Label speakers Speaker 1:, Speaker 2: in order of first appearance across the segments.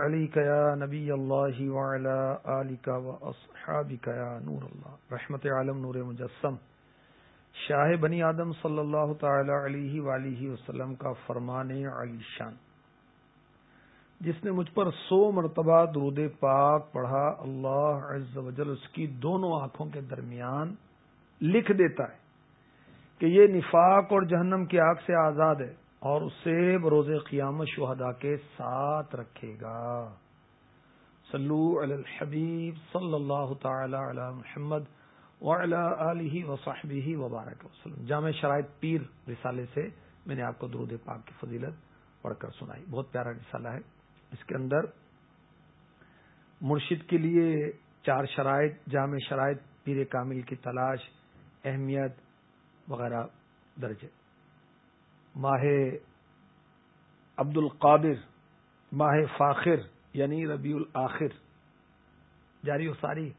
Speaker 1: علیک یا نبی اللہ وعلا آلک و اصحابک یا نور اللہ رحمت عالم نور مجسم. شاہ بنی آدم صلی اللہ تعالی علیہ وآلہ وسلم کا فرمان علی شان جس نے مجھ پر سو مرتبہ درود پاک پڑھا، اللہ عز و جل اس کی دونوں آنکھوں کے درمیان لکھ دیتا ہے کہ یہ نفاق اور جہنم کی آگ سے آزاد ہے۔ اور اسے بروز قیامت شہدا کے ساتھ رکھے گا۔ صلو علی الحبیب صلی اللہ تعالی علی محمد علیہ وصحبہ وبارک وسلم۔ جامع شرائط پیر رسالے سے میں نے آپ کو درود پاک کی فضیلت پڑھ کر سنائی۔ بہت پیارا رسالہ ہے۔ اس کے اندر مرشد کے لیے چار شرائط، جامع شرائط، پیر کامل کی تلاش، اہمیت وغیرہ درج ہے۔ ماہ عبد القادر ماہ فاخر یعنی ربیع الآخر جاری و ساری۔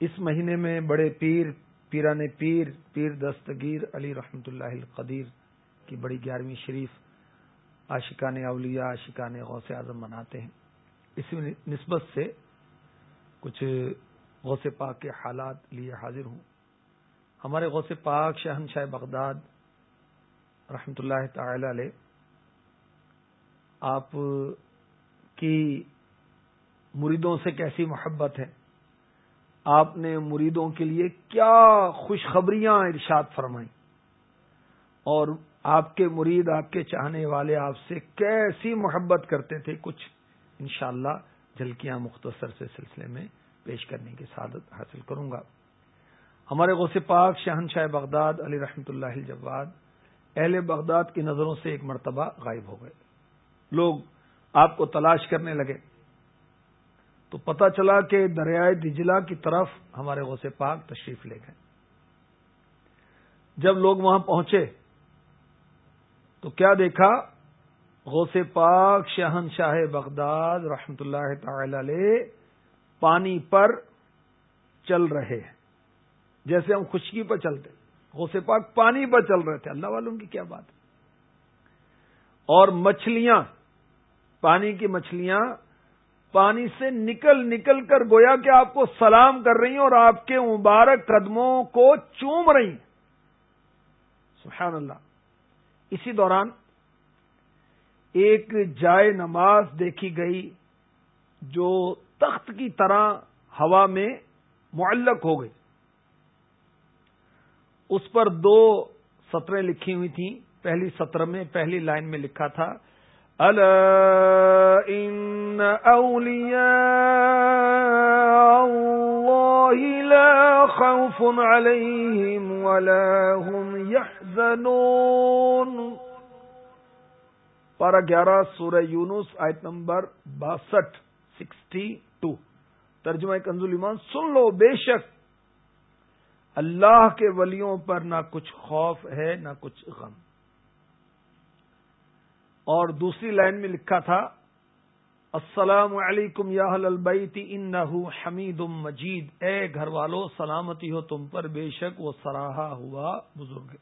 Speaker 1: اس مہینے میں بڑے پیر پیران پیر پیر دستگیر علی رحمت اللہ القدیر کی بڑی گیارہویں شریف عاشقان اولیاء، عاشقان غوث اعظم مناتے ہیں۔ اسی نسبت سے کچھ غوث پاک کے حالات لیے حاضر ہوں۔ ہمارے غوث پاک شہنشاہ بغداد رحمت اللہ تعالی علیہ، آپ کی مریدوں سے کیسی محبت ہے؟ آپ نے مریدوں کے لیے کیا خوشخبریاں ارشاد فرمائیں؟ اور آپ کے مرید، آپ کے چاہنے والے آپ سے کیسی محبت کرتے تھے؟ کچھ انشاءاللہ اللہ جھلکیاں مختصر سے سلسلے میں پیش کرنے کی سعادت حاصل کروں گا۔ ہمارے غوث پاک شہنشاہ بغداد علی رحمت اللہ الجواد اہل بغداد کی نظروں سے ایک مرتبہ غائب ہو گئے۔ لوگ آپ کو تلاش کرنے لگے۔ تو پتا چلا کہ دریائے دجلا کی طرف ہمارے غوث پاک تشریف لے گئے۔ جب لوگ وہاں پہنچے، تو کیا دیکھا؟ غوث پاک شہن شاہ بغداد رحمت اللہ تعالی علیہ پانی پر چل رہے ہیں، جیسے ہم خشکی پر چلتے۔ غوث پاک پانی پر چل رہے تھے، اللہ والوں کی کیا بات اور مچھلیاں، پانی کی مچھلیاں پانی سے نکل نکل کر گویا کہ آپ کو سلام کر رہی ہیں اور آپ کے مبارک قدموں کو چوم رہی ہیں۔ سبحان اللہ۔ اسی دوران ایک جائے نماز دیکھی گئی جو تخت کی طرح ہوا میں معلق ہو گئی۔ اس پر دو سطریں لکھی ہوئی تھیں۔ پہلی سطر میں، پہلی لائن میں لکھا تھا ان اولیاء اللہ لا خوف علیہم ولا هم يحزنون پارہ گیارہ، سورہ یونس، آیت نمبر باسٹھ، سکسٹی ٹو۔ ترجمہ کنزول ایمان، سن لو بے شک اللہ کے ولیوں پر نہ کچھ خوف ہے، نہ کچھ غم۔ اور دوسری لائن میں لکھا تھا، السلام علیکم یا البیتی ان حمید مجید۔ اے گھر والوں سلامتی ہو تم پر، بے شک وہ سراہا ہوا بزرگ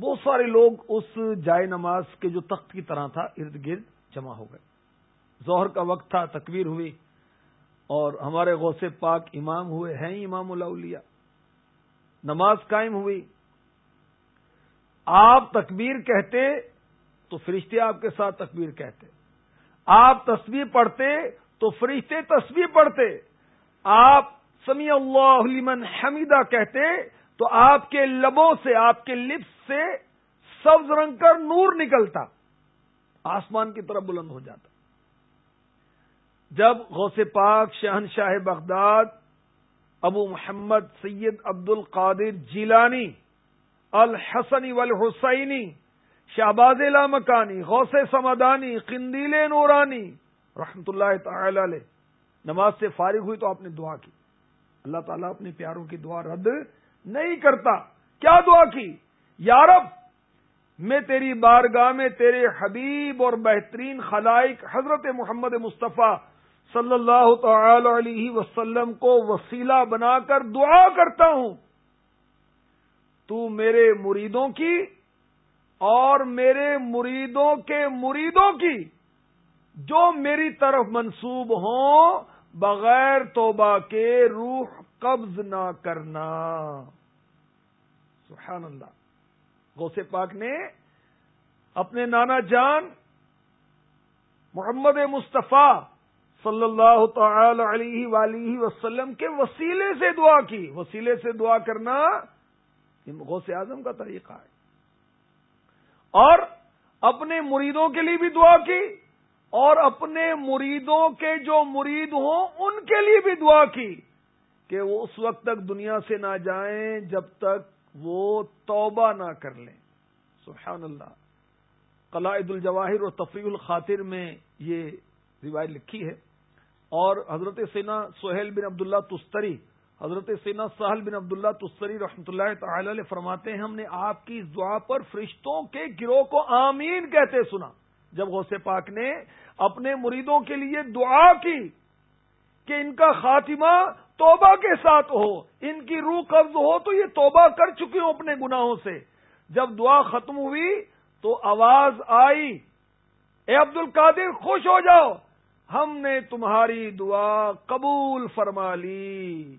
Speaker 1: بہت سارے لوگ اس جائے نماز کے جو تخت کی طرح تھا، ارد گرد جمع ہو گئے۔ ظہر کا وقت تھا، تکبیر ہوئی اور ہمارے غوث پاک امام ہوئے ہیں، امام اللہ نماز قائم ہوئی۔ آپ تکبیر کہتے تو فرشتے آپ کے ساتھ تکبیر کہتے۔ آپ تصویر پڑھتے تو فرشتے تصویر پڑھتے۔ آپ سمی اللہ لمن حمیدہ کہتے تو آپ کے لبوں سے، آپ کے لپس سے سبز رنگ کر نور نکلتا۔ آسمان کی طرف بلند ہو جاتا۔ جب غوث پاک شہنشاہ بغداد ابو محمد سید عبد القادر جیلانی، الحسنی والحسینی، شہباز مکانی غوث سمدانی، قندیل نورانی رحمت اللہ تعالی علیہ۔ نماز سے فارغ ہوئی تو آپ نے دعا کی۔ اللہ تعالیٰ اپنے پیاروں کی دعا رد نہیں کرتا۔ کیا دعا کی؟ یارب میں تیری بارگاہ میں تیرے حبیب اور بہترین خلائق حضرت محمد مصطفیٰ صلی اللہ تعالی علیہ وسلم کو وسیلہ بنا کر دعا کرتا ہوں۔ تو میرے مریدوں کی اور میرے مریدوں کے مریدوں کی جو میری طرف منسوب ہوں، بغیر توبہ کے روح قبض نہ کرنا۔ سبحان اللہ۔ غوث پاک نے اپنے نانا جان، محمد مصطفیٰ صلی اللہ تعالی علیہ ولیہ وسلم کے وسیلے سے دعا کی۔ وسیلے سے دعا کرنا غوث اعظم کا طریقہ ہے۔ اور اپنے مریدوں کے لیے بھی دعا کی اور اپنے مریدوں کے جو مرید ہوں ان کے لیے بھی دعا کی کہ وہ اس وقت تک دنیا سے نہ جائیں جب تک وہ توبہ نہ کر لیں۔ سبحان اللہ۔ قلائد الجواہر اور تفریح الخاطر میں یہ روایت لکھی ہے۔ اور حضرت سینا سہیل بن عبداللہ تستری، حضرت سینا سہل بن عبداللہ تستری رحمۃ اللہ تعالی علیہ فرماتے ہیں، ہم نے آپ کی اس دعا پر فرشتوں کے گروہ کو آمین کہتے سنا۔ جب غوث پاک نے اپنے مریدوں کے لیے دعا کی کہ ان کا خاتمہ توبہ کے ساتھ ہو، ان کی روح قبض ہو، تو یہ توبہ کر چکی ہوں اپنے گناہوں سے۔ جب دعا ختم ہوئی تو آواز آئی، اے عبد القادر خوش ہو جاؤ۔ ہم نے تمہاری دعا قبول فرما لی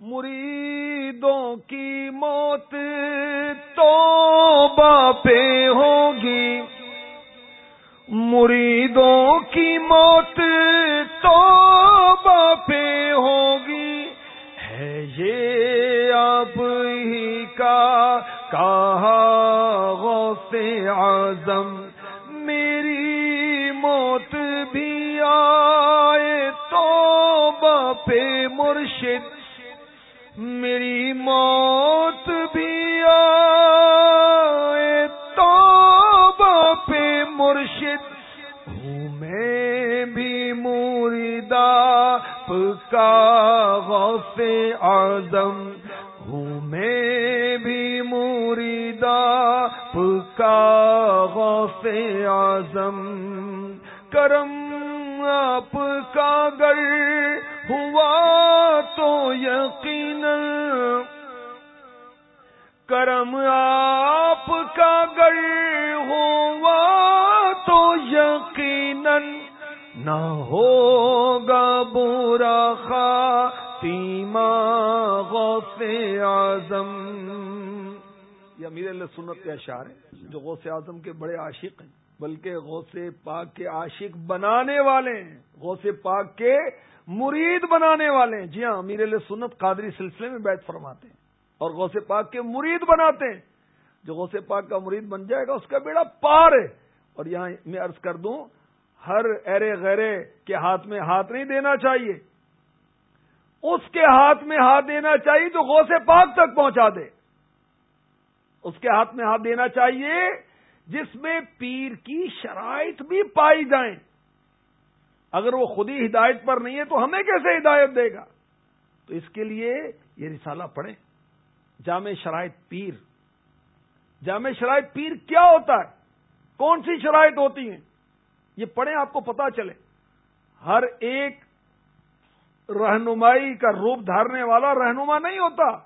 Speaker 1: مریدوں کی موت تو پہ ہوگی۔ مریدوں کی موت تو پہ ہوگی۔ ہے یہ آپ ہی کا کہا، غوث اعظم۔ تو پہ مرشد، میری موت بھی آئے تو پہ مرشد۔ ہوں میں بھی مریدا پکا غوث اعظم۔ ہوں میں بھی مریدا پکا غوث اعظم۔ کرم آپ کا گر ہوا تو یقین کرم آپ کا گر ہوا تو یقین نہ ہوگا برا خاتیمہ غوث اعظم۔ یہ امیر اللہ سنت کے اشعار ہیں جو غوث اعظم کے بڑے عاشق ہیں۔ بلکہ غوث پاک کے عاشق بنانے والے ہیں۔ غوث پاک کے مرید بنانے والے ہیں۔ جی ہاں امیر علیہ سنت قادری سلسلے میں بیٹھ فرماتے ہیں اور غوث پاک کے مرید بناتے ہیں۔ جو غوث پاک کا مرید بن جائے گا، اس کا بیڑا پار ہے۔ اور یہاں میں عرض کر دوں، ہر ایرے غیرے کے ہاتھ میں ہاتھ نہیں دینا چاہیے۔ اس کے ہاتھ میں ہاتھ دینا چاہیے جو غوث پاک تک پہنچا دے۔ اس کے ہاتھ میں ہاتھ دینا چاہیے جس میں پیر کی شرائط بھی پائی جائیں۔ اگر وہ خود ہی ہدایت پر نہیں ہے تو ہمیں کیسے ہدایت دے گا؟ تو اس کے لیے یہ رسالہ پڑھیں۔ جامع شرائط پیر۔ جامع شرائط پیر کیا ہوتا ہے؟ کون سی شرائط ہوتی ہیں؟ یہ پڑھیں، آپ کو پتا چلے۔ ہر ایک رہنمائی کا روپ دھارنے والا رہنما نہیں ہوتا۔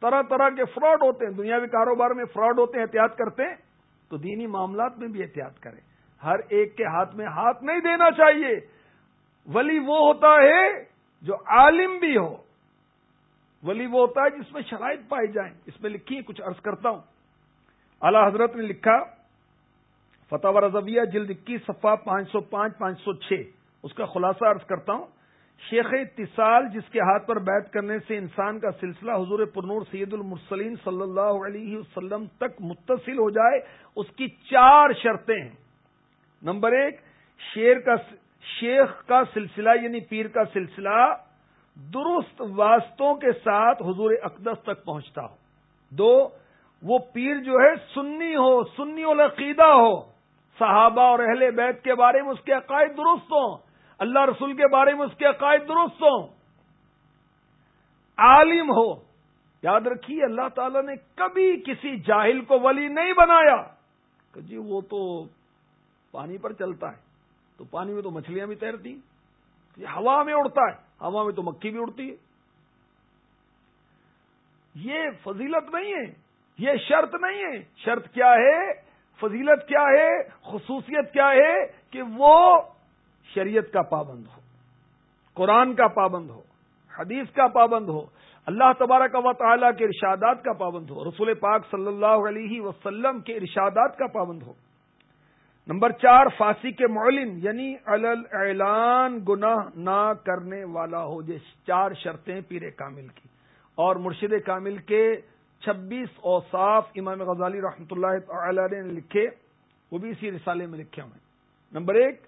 Speaker 1: طرح طرح کے فراڈ ہوتے ہیں۔ دنیاوی کاروبار میں فراڈ ہوتے ہیں، احتیاط کرتے ہیں۔ تو دینی معاملات میں بھی احتیاط کریں۔ ہر ایک کے ہاتھ میں ہاتھ نہیں دینا چاہیے۔ ولی وہ ہوتا ہے جو عالم بھی ہو۔ ولی وہ ہوتا ہے جس میں شرائط پائی جائیں۔ اس میں لکھی کچھ عرض کرتا ہوں۔ اعلی حضرت نے لکھا، فتح و رضویہ جلد اکیس صفحہ پانچ سو پانچ پانچ سو چھ۔ اس کا خلاصہ عرض کرتا ہوں۔ شیخ اتصال جس کے ہاتھ پر بیت کرنے سے انسان کا سلسلہ حضور پرنور سید المرسلین صلی اللہ علیہ وسلم تک متصل ہو جائے، اس کی چار شرطیں ہیں۔ نمبر ایک، شیر کا شیخ کا سلسلہ یعنی پیر کا سلسلہ درست واسطوں کے ساتھ حضور اقدس تک پہنچتا ہو۔ دو، وہ پیر جو ہے سنی ہو، سنی العقیدہ ہو۔ صحابہ اور اہل بیت کے بارے میں اس کے عقائد درست ہوں۔ اللہ رسول کے بارے میں اس کے عقائد درست ہوں، عالم ہو۔ یاد رکھیے، اللہ تعالی نے کبھی کسی جاہل کو ولی نہیں بنایا۔ کہ جی وہ تو پانی پر چلتا ہے، تو پانی میں تو مچھلیاں بھی تیرتی یہ ہوا میں اڑتا ہے، ہوا میں تو مکھی بھی اڑتی ہے۔ یہ فضیلت نہیں ہے، یہ شرط نہیں ہے۔ شرط کیا ہے؟ فضیلت کیا ہے؟ خصوصیت کیا ہے؟ کہ وہ شریعت کا پابند ہو، قرآن کا پابند ہو، حدیث کا پابند ہو، اللہ تبارک و تعالیٰ کے ارشادات کا پابند ہو، رسول پاک صلی اللہ علیہ وسلم کے ارشادات کا پابند ہو۔ نمبر چار فاسی کے معلن یعنی اعلان گناہ نہ کرنے والا ہو، جس چار شرطیں پیر کامل کی۔ اور مرشد کامل کے چھبیس اوصاف امام غزالی رحمۃ اللہ تعالی نے لکھے، وہ بھی اسی رسالے میں لکھے ہوئے نمبر ایک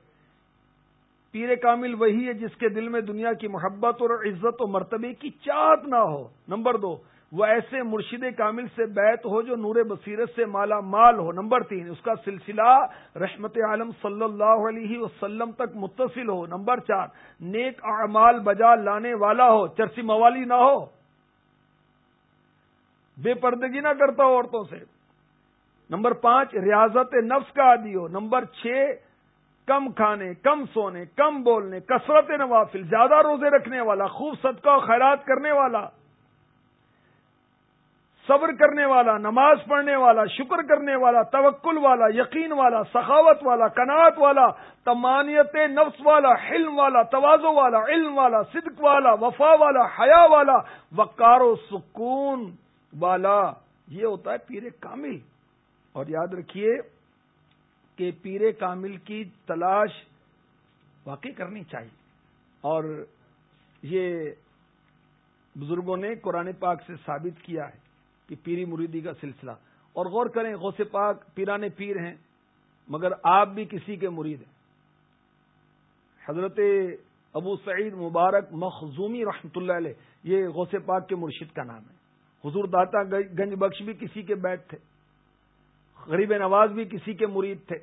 Speaker 1: پیر کامل وہی ہے جس کے دل میں دنیا کی محبت اور عزت و مرتبے کی چاہت نہ ہو۔ نمبر دو، وہ ایسے مرشد کامل سے بیت ہو جو نور بصیرت سے مالا مال ہو۔ نمبر تین، اس کا سلسلہ رحمت عالم صلی اللہ علیہ وسلم تک متصل ہو۔ نمبر چار، نیک اعمال بجا لانے والا ہو، چرسی موالی نہ ہو۔ بے پردگی نہ کرتا ہو عورتوں سے۔ نمبر پانچ، ریاضت نفس کا عادی ہو۔ نمبر چھ کم کھانے، کم سونے، کم بولنے، کثرت نوافل، زیادہ روزے رکھنے والا، خوب صدقہ و خیرات کرنے والا، صبر کرنے والا، نماز پڑھنے والا، شکر کرنے والا، توکل والا، یقین والا، سخاوت والا کناعت والا، تمانیت نفس والا، حلم والا توازو والا، علم والا، صدق والا، وفا والا، حیا والا، وقار و سکون والا، یہ ہوتا ہے پیر کامل۔ اور یاد رکھیے کہ پیر کامل کی تلاش واقعی کرنی چاہیے۔ اور یہ بزرگوں نے قرآن پاک سے ثابت کیا ہے کہ پیری مریدی کا سلسلہ۔ اور غور کریں، غوث پاک پیرانے پیر ہیں، مگر آپ بھی کسی کے مرید ہیں۔ حضرت ابو سعید مبارک مخزومی رحمت اللہ علیہ، یہ غوث پاک کے مرشد کا نام ہے۔ حضور داتا گنج بخش بھی کسی کے بیت تھے۔ غریب نواز بھی کسی کے مرید تھے۔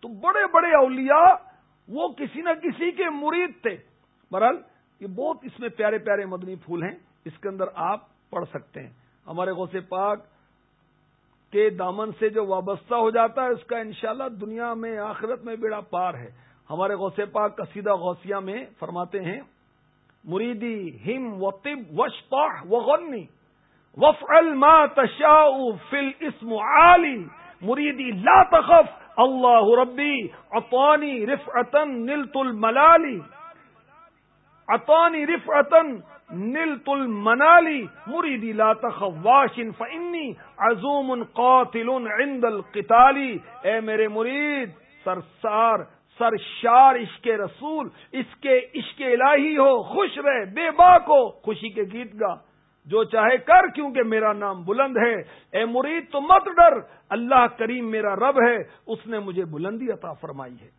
Speaker 1: تو بڑے بڑے اولیاء وہ کسی نہ کسی کے مرید تھے۔ برحال یہ بہت اس میں پیارے پیارے مدنی پھول ہیں۔ اس کے اندر آپ پڑھ سکتے ہیں۔ ہمارے غوث پاک کے دامن سے جو وابستہ ہو جاتا ہے، اس کا انشاءاللہ دنیا میں، آخرت میں بیڑا پار ہے۔ ہمارے غوث پاک قصیدہ غوثیہ میں فرماتے ہیں، مریدی ہم و طب وش و غنی وفعل ما تشاء فی الاسم عالی۔ مریدی، لا تخف! اللہ ربی اطانی رفعتن نلت الملالی. اطانی رفعتن نل تل منالی مریدی، لا تخواشن فنی عزوم قاتل عند القتالی اے میرے مرید، سرسار، سرشار، عشق رسول، اس کے عشق الہی ہو، خوش رہے بے باک ہو، خوشی کے گیت گا۔ جو چاہے کر کیونکہ میرا نام بلند ہے۔ اے مرید، تو مت ڈر۔ اللہ کریم میرا رب ہے۔ اس نے مجھے بلندی عطا فرمائی ہے۔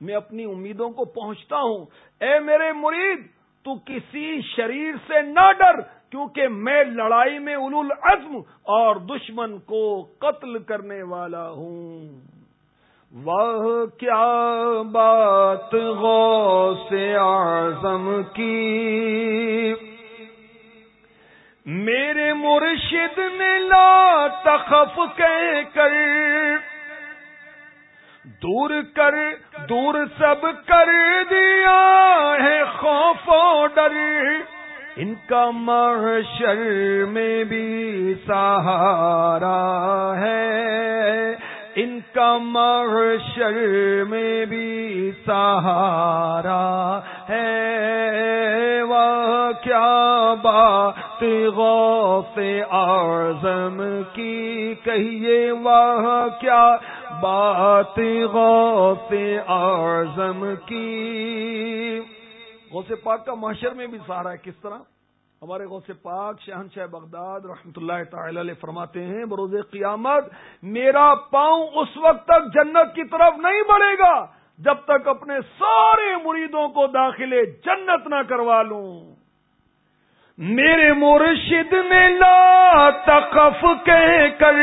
Speaker 1: میں اپنی امیدوں کو پہنچتا ہوں۔ اے میرے مرید، تو کسی شریر سے نہ ڈر کیونکہ میں لڑائی میں اول العزم اور دشمن کو قتل کرنے والا ہوں۔ وہ کیا بات غو سے آزم کی۔ میرے مرشد نے لا تخف کہہ کر دور کر، دور سب کر دیا ہے خوف و ڈر۔ ان کا محشر میں بھی سہارا ہے۔ ان کا محشر میں بھی سہارا ہے۔ وہ کیا بات۔ غوث اعظم کی کہیے وہ کیا بات غوث اعظم کی؟ غوث پاک کا معاشر میں بھی سہارا ہے، کس طرح؟ ہمارے غوث پاک شہن شاہ بغداد رحمت اللہ تعالی علیہ فرماتے ہیں، بروز قیامت میرا پاؤں اس وقت تک جنت کی طرف نہیں بڑھے گا جب تک اپنے سارے مریدوں کو داخلے جنت نہ کروا لوں۔ میرے مرشد نے لا تقف کہہ کر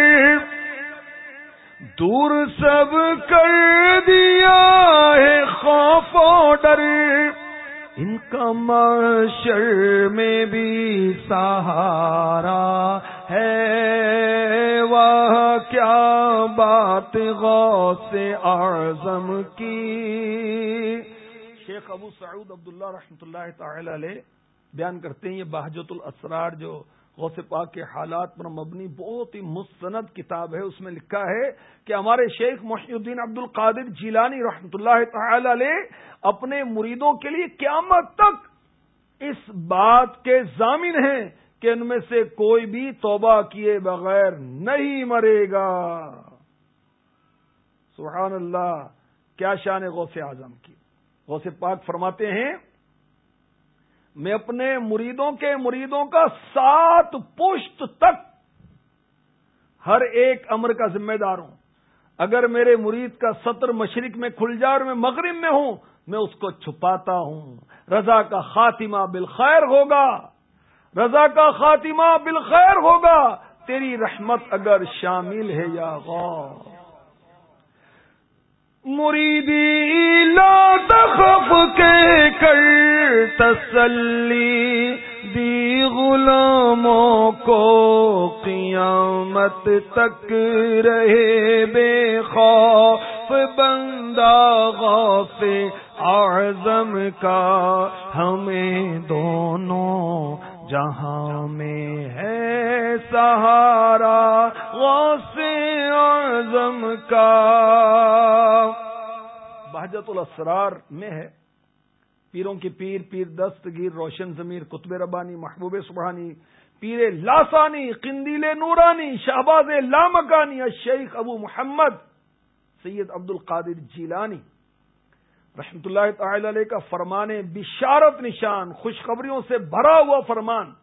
Speaker 1: دور سب کر دیا ہے خوف و ڈر۔ ان کا معاشر میں بھی سہارا ہے۔ وہ کیا بات غوث اعظم کی۔ شیخ ابو سعود عبداللہ رحمۃ اللہ تعالی علیہ بیان کرتے ہیں یہ بہجت الاسرار جو غوث پاک کے حالات پر مبنی بہت ہی مستند کتاب ہے، اس میں لکھا ہے کہ ہمارے شیخ محی الدین عبد القادر جیلانی رحمۃ اللہ تعالی علیہ اپنے مریدوں کے لیے قیامت تک اس بات کے ضامن ہیں کہ ان میں سے کوئی بھی توبہ کیے بغیر نہیں مرے گا۔ سبحان اللہ، کیا شان غوث اعظم کی۔ غوث پاک فرماتے ہیں میں اپنے مریدوں کے مریدوں کا سات پشت تک ہر ایک امر کا ذمہ دار ہوں۔ اگر میرے مرید کا سطر مشرق میں کھل جائے اور میں مغرب میں ہوں، میں اس کو چھپاتا ہوں۔ رضا کا خاتمہ بالخیر ہوگا۔ رضا کا خاتمہ بالخیر ہوگا۔ تیری رحمت اگر شامل ہے یا غور مریدی لا تخف کے کر تسلی دی غلاموں کو قیامت تک رہے بے خوف بندہ غوف اعظم کا ہمیں دونوں جہاں میں ہے سہارا غوث اعظم کا۔ بہجت الاسرار میں ہے۔ پیروں کی پیر پیر دستگیر، روشن ضمیر، قطب ربانی، محبوب سبحانی، پیر لاسانی، قندیل نورانی، شہباز لامکانی شیخ ابو محمد، سید عبد القادر جیلانی۔ رحمت اللہ تعالی علیہ کا فرمان بشارت نشان، خوشخبریوں سے بھرا ہوا فرمان۔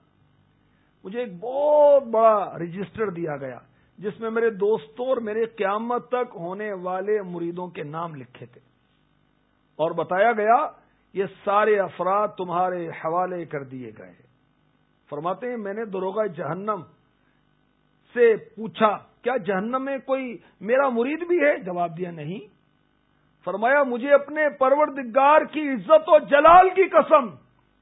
Speaker 1: مجھے ایک بہت بڑا رجسٹر دیا گیا۔ جس میں میرے دوستوں اور میرے قیامت تک ہونے والے مریدوں کے نام لکھے تھے۔ اور بتایا گیا، یہ سارے افراد تمہارے حوالے کر دیے گئے فرماتے ہیں، میں نے دروگا جہنم سے پوچھا، کیا جہنم میں کوئی میرا مرید بھی ہے؟ جواب دیا، نہیں۔ فرمایا، مجھے اپنے پروردگار کی عزت و جلال کی قسم،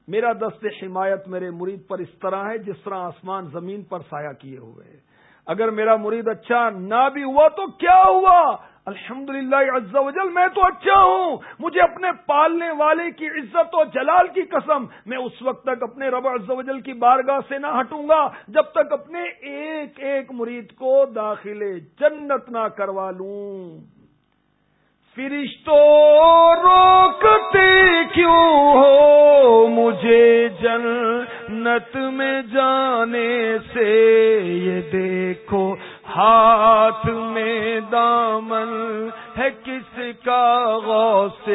Speaker 1: میرا دست حمایت میرے مرید پر اس طرح ہے جس طرح آسمان زمین پر سایہ کیے ہوئے اگر میرا مرید اچھا نہ بھی ہوا تو کیا ہوا؟ الحمد للہ وجل میں تو اچھا ہوں۔ مجھے اپنے پالنے والے کی عزت و جلال کی قسم۔ میں اس وقت تک اپنے رب وجل کی بارگاہ سے نہ ہٹوں گا۔ جب تک اپنے ایک ایک مرید کو داخل جنت نہ کروا لوں۔ فرشتوں روکتے کیوں ہو مجھے جنت میں جانے سے؟ یہ دیکھو ہاتھ میں دامن ہے کس کا غوث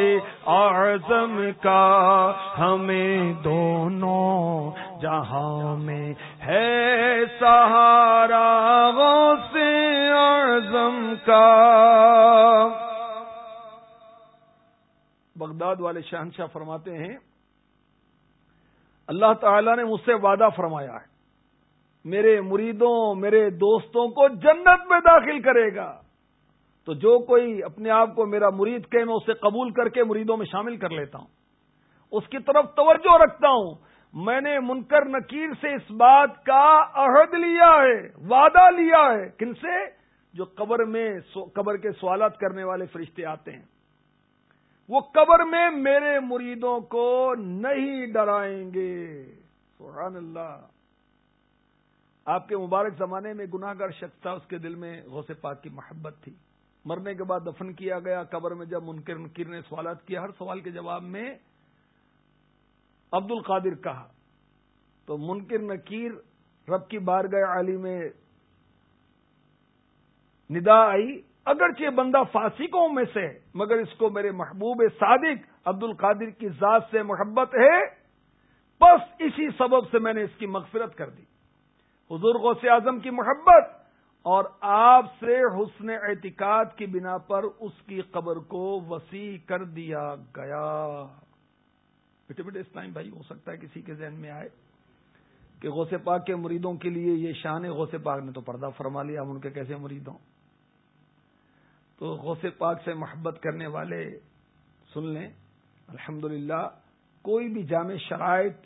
Speaker 1: اعظم کا؟ ہمیں دونوں جہاں میں ہے سہارا غوث اعظم کا۔ بغداد والے شہنشاہ فرماتے ہیں، اللہ تعالی نے مجھ سے وعدہ فرمایا ہے۔ میرے مریدوں، میرے دوستوں کو جنت میں داخل کرے گا۔ تو جو کوئی اپنے آپ کو میرا مرید کہ میں اسے قبول کر کے مریدوں میں شامل کر لیتا ہوں۔ اس کی طرف توجہ رکھتا ہوں۔ میں نے منکر نکیر سے اس بات کا عہد لیا ہے، وعدہ لیا ہے۔ کن سے؟ جو قبر میں قبر کے سوالات کرنے والے فرشتے آتے ہیں۔ وہ قبر میں میرے مریدوں کو نہیں ڈرائیں گے۔ سبحان اللہ۔ آپ کے مبارک زمانے میں گناہ گار شخص تھا، اس کے دل میں غوث پاک کی محبت تھی۔ مرنے کے بعد دفن کیا گیا قبر میں، جب منکر نکیر نے سوالات کیا ہر سوال کے جواب میں عبد القادر کہا۔ تو منکر، نکیر، رب کی بار گئے عالی میں ندا آئی۔ اگرچہ بندہ فاسقوں میں سے مگر اس کو میرے محبوب صادق عبد القادر کی ذات سے محبت ہے، بس اسی سبب سے میں نے اس کی مغفرت کر دی۔ حضور غوث اعظم کی محبت اور آپ سے حسن اعتقاد کی بنا پر اس کی قبر کو وسیع کر دیا گیا۔ بیٹے بیٹے اسلام بھائی، ہو سکتا ہے کسی کے ذہن میں آئے کہ غوث پاک کے مریدوں کے لیے یہ شان ہے۔ غوث پاک نے تو پردہ فرما لیا، ہم ان کے کیسے مرید ہوں؟ تو غوث پاک سے محبت کرنے والے سن لیں۔ الحمد کوئی بھی جامع شرائط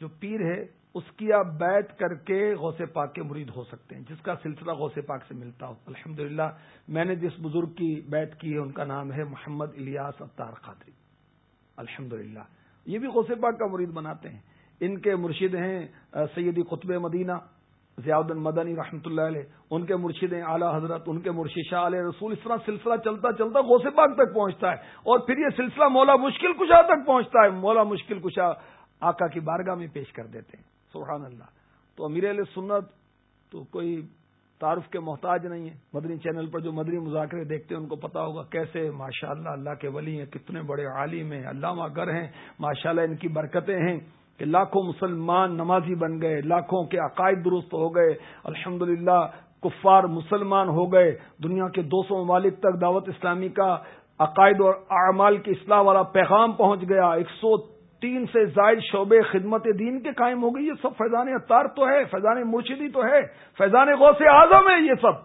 Speaker 1: جو پیر ہے، اس کی آپ بیت کر کے غوث پاک کے مرید ہو سکتے ہیں، جس کا سلسلہ غوث پاک سے ملتا ہو۔ الحمد میں نے جس بزرگ کی بیت کی ہے، ان کا نام ہے محمد الیاس ابتار قادری۔ الحمد یہ بھی غوث پاک کا مرید بناتے ہیں۔ ان کے مرشد ہیں سیدی قطب مدینہ۔ ضیاء مدنی رحمۃ اللہ علیہ، ان کے مرشد اعلیٰ حضرت، ان کے مرشد شاہ علیہ رسول، اس طرح سلسلہ چلتا چلتا غوث پاک تک پہنچتا ہے۔ اور پھر یہ سلسلہ مولا مشکل کشا تک پہنچتا ہے۔ مولا مشکل کشا آقا کی بارگاہ میں پیش کر دیتے ہیں۔ سبحان اللہ۔ تو امیر علیہ سنت تو کوئی تعارف کے محتاج نہیں ہے مدنی چینل پر جو مدنی مذاکرے دیکھتے ہیں، ان کو پتا ہوگا کیسے ماشاء اللہ اللہ کے ولی ہیں، کتنے بڑے عالم ہیں، علامہ گر ہیں ماشاء اللہ ان کی برکتیں ہیں۔ کہ لاکھوں مسلمان نمازی بن گئے، لاکھوں کے عقائد درست ہو گئے الحمد کفار مسلمان ہو گئے، دنیا کے دو سو ممالک تک دعوت اسلامی کا عقائد اور اعمال کی اصلاح والا پیغام پہنچ گیا، ایک سو تین سے زائد شعبے خدمت دین کے قائم ہو گئی، یہ سب فیضان اطار تو ہے، فیضان مرشدی تو ہے، فیضان غوث اعظم ہے یہ سب۔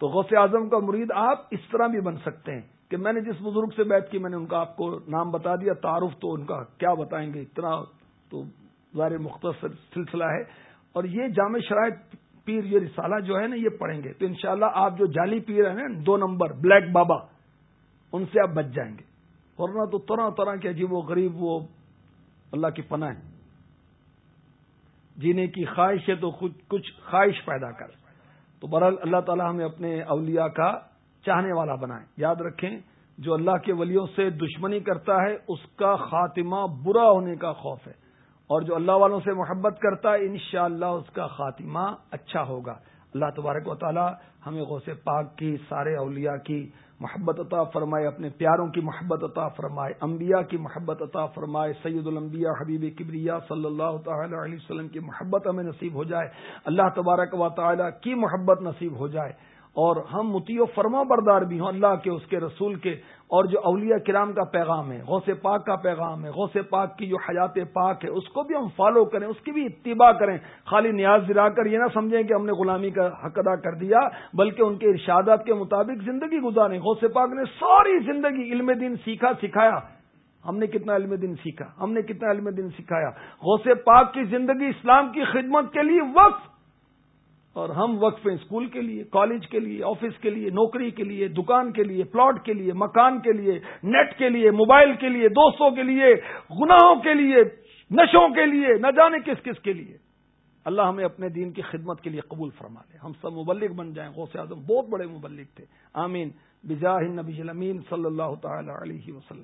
Speaker 1: تو غوث اعظم کا مرید آپ اس طرح بھی بن سکتے ہیں۔ کہ میں نے جس بزرگ سے بیت کی میں نے ان کا آپ کو نام بتا دیا، تعارف تو ان کا کیا بتائیں گے؟ اتنا تو ظاہر مختصر سلسلہ ہے۔ اور یہ جامع شرائط پیر یہ رسالہ جو ہے نا، یہ پڑھیں گے۔ تو انشاءاللہ شاء آپ جو جعلی پیر ہیں نا، دو نمبر، بلیک بابا، ان سے آپ بچ جائیں گے۔ ورنہ تو طرح طرح کے عجیب و غریب وہ اللہ کی پناہ ہے جینے کی خواہش ہے تو کچھ خواہش پیدا کر۔ تو برحال اللہ تعالیٰ ہمیں اپنے اولیاء کا چاہنے والا بنائیں۔ یاد رکھیں، جو اللہ کے ولیوں سے دشمنی کرتا ہے، اس کا خاتمہ برا ہونے کا خوف ہے۔ اور جو اللہ والوں سے محبت کرتا ہے، انشاءاللہ اس کا خاتمہ اچھا ہوگا۔ اللہ تبارک و تعالی ہمیں غوث پاک کی، سارے اولیاء کی محبت عطا فرمائے، اپنے پیاروں کی محبت عطا فرمائے، انبیاء کی محبت عطا فرمائے، سید الانبیاء، حبیب کبریا صلی اللہ تعالی علیہ وسلم کی محبت ہمیں نصیب ہو جائے۔ اللہ تبارک و تعالی کی محبت نصیب ہو جائے۔ اور ہم متی و فرما بردار بھی ہوں اللہ کے، اس کے رسول کے۔ اور جو اولیاء کرام کا پیغام ہے، غوث پاک کا پیغام ہے، غوث پاک کی جو حیات پاک ہے، اس کو بھی ہم فالو کریں، اس کی بھی اتباع کریں۔ خالی نیاز دلا کر یہ نہ سمجھیں کہ ہم نے غلامی کا حق ادا کر دیا، بلکہ ان کے ارشادات کے مطابق زندگی گزاریں۔ غوث پاک نے ساری زندگی علم دین سیکھا، سکھایا۔ ہم نے کتنا علم دن سیکھا؟ ہم نے کتنا علم دن سکھایا؟ غوث پاک کی زندگی اسلام کی خدمت کے لیے وقت اور ہم وقف ہیں اسکول کے لیے کالج کے لیے آفس کے لیے نوکری کے لیے دکان کے لیے پلاٹ کے لیے مکان کے لیے نیٹ کے لیے موبائل کے لیے دوستوں کے لیے گناہوں کے لیے نشوں کے لیے نہ جانے کس کس کے لیے اللہ ہمیں اپنے دین کی خدمت کے لیے قبول فرما لے ہم سب مبلک بن جائیں غوث اعظم بہت بڑے مبلک تھے آمین بجاہ نبی صلی اللہ تعالی علیہ وسلم